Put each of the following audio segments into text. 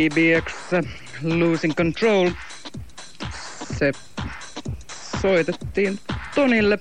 DBX Losing Control. Se soitettiin Tonille.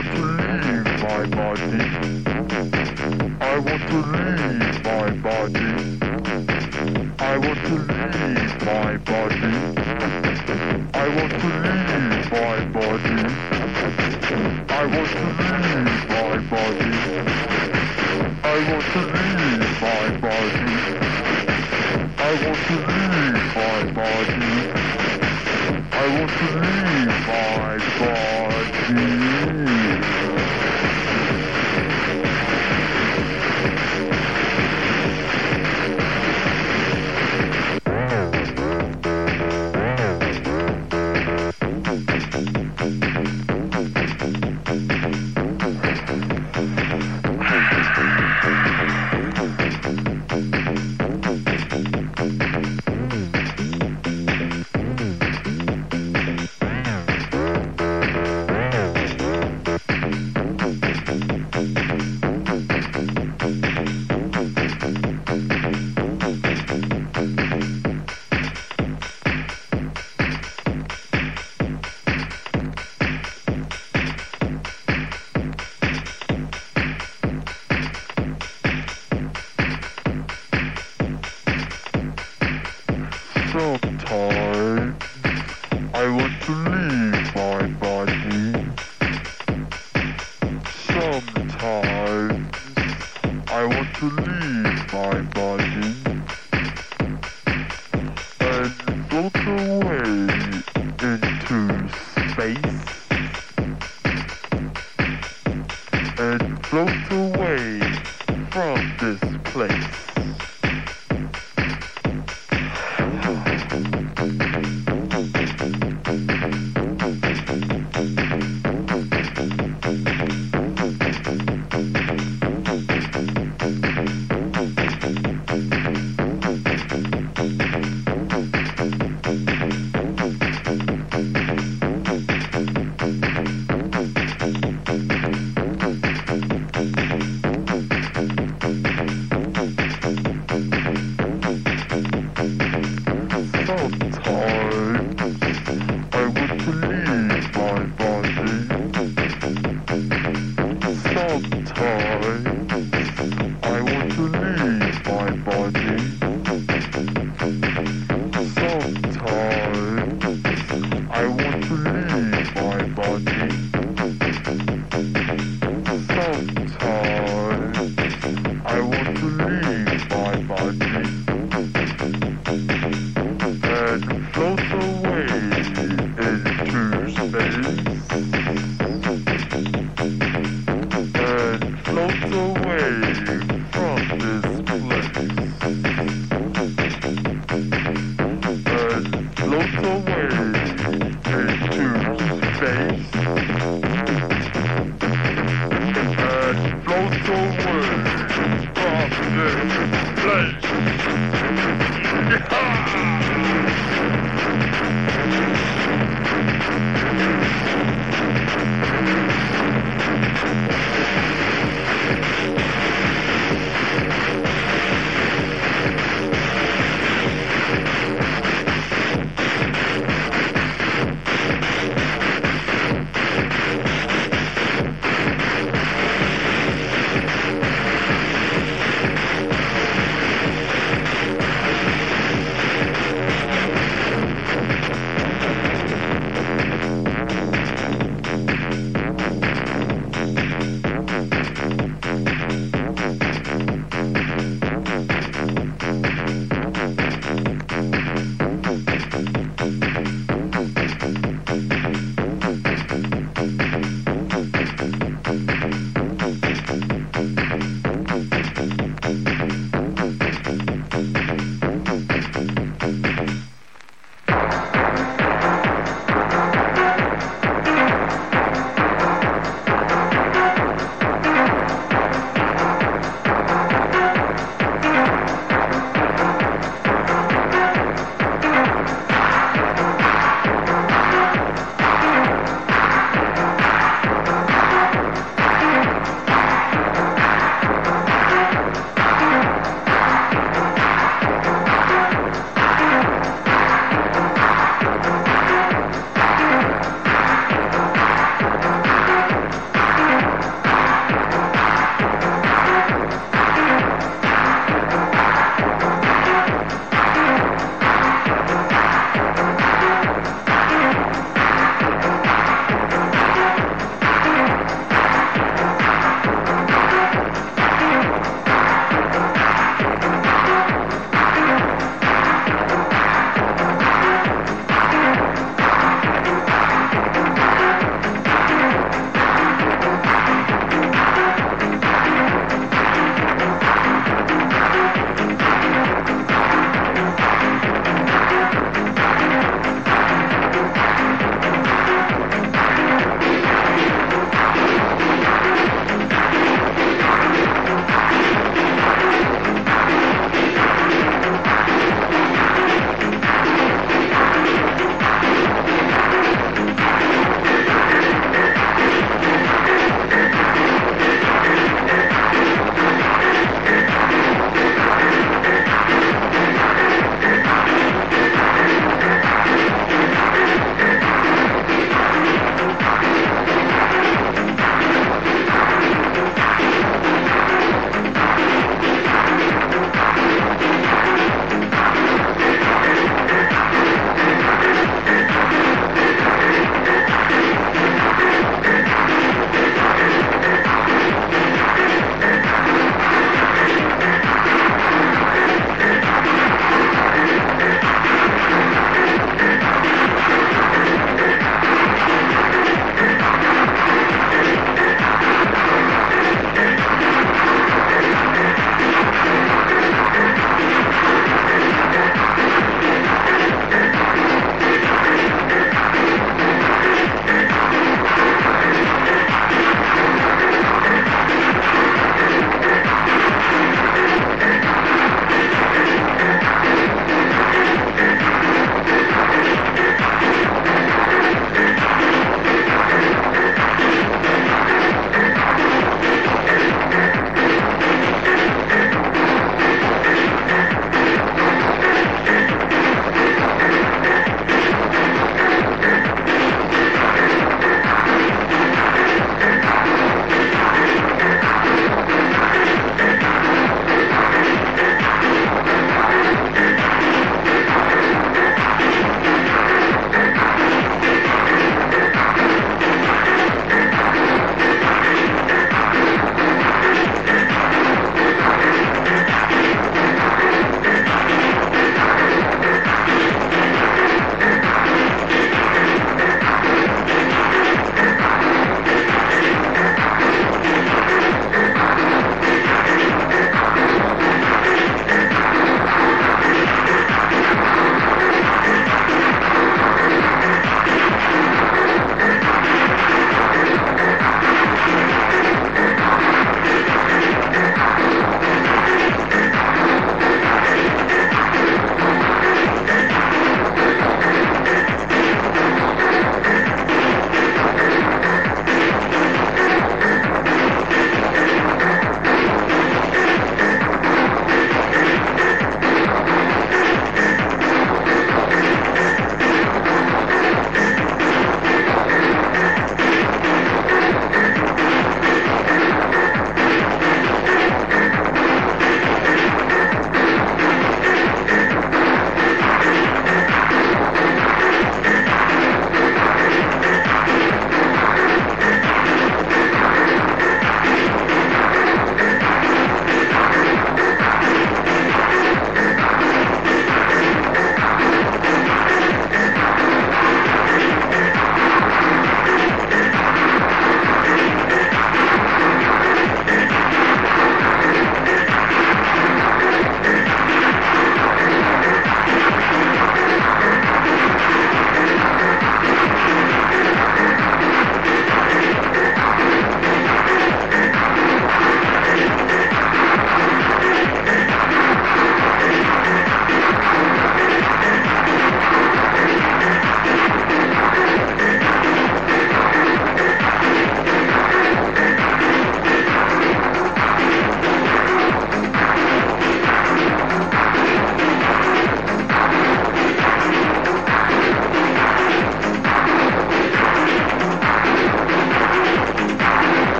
Want to leave my body. I want to leave my body. I want to leave my body. I want to leave my body. I want to leave my body. I want to leave my body. I want to leave my body. I want to leave my body.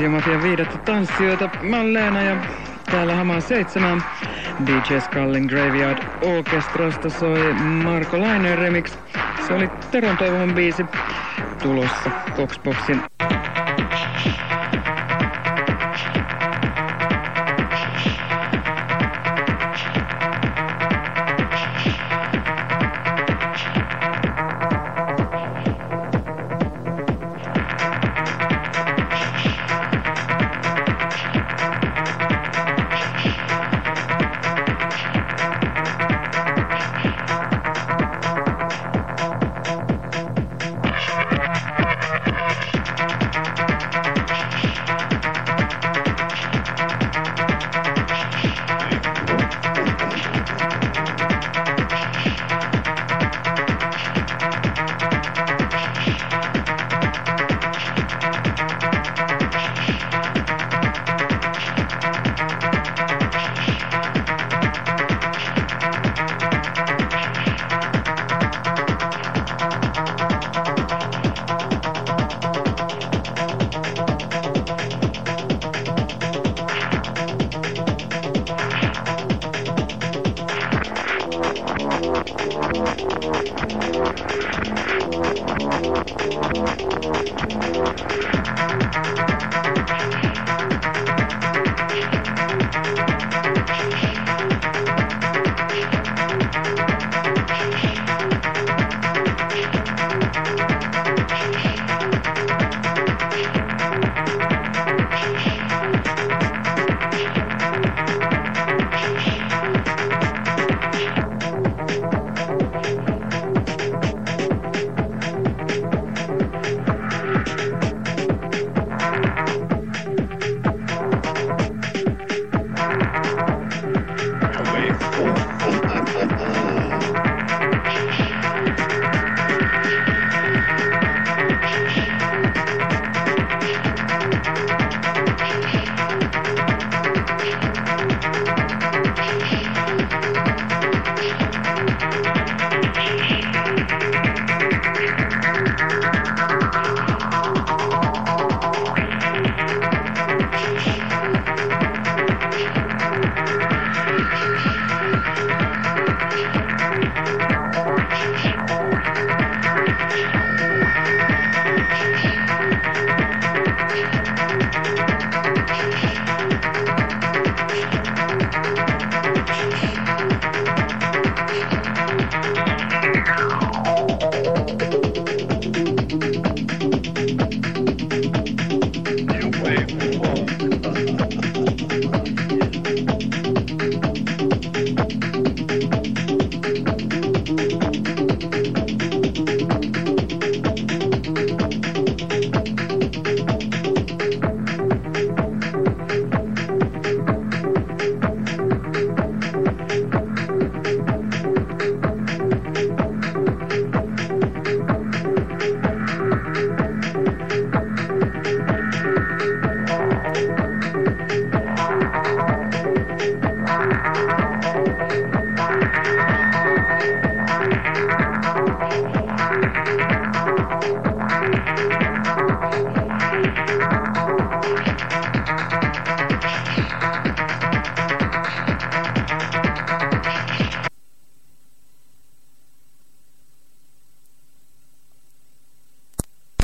Radiomafian viidettä tanssijoita. Mä oon Leena ja täällä hamaan seitsemän. DJ Skullin Graveyard Orchestrasta soi Marko Laineen remix. Se oli Teron toivon biisi tulossa Foxboxin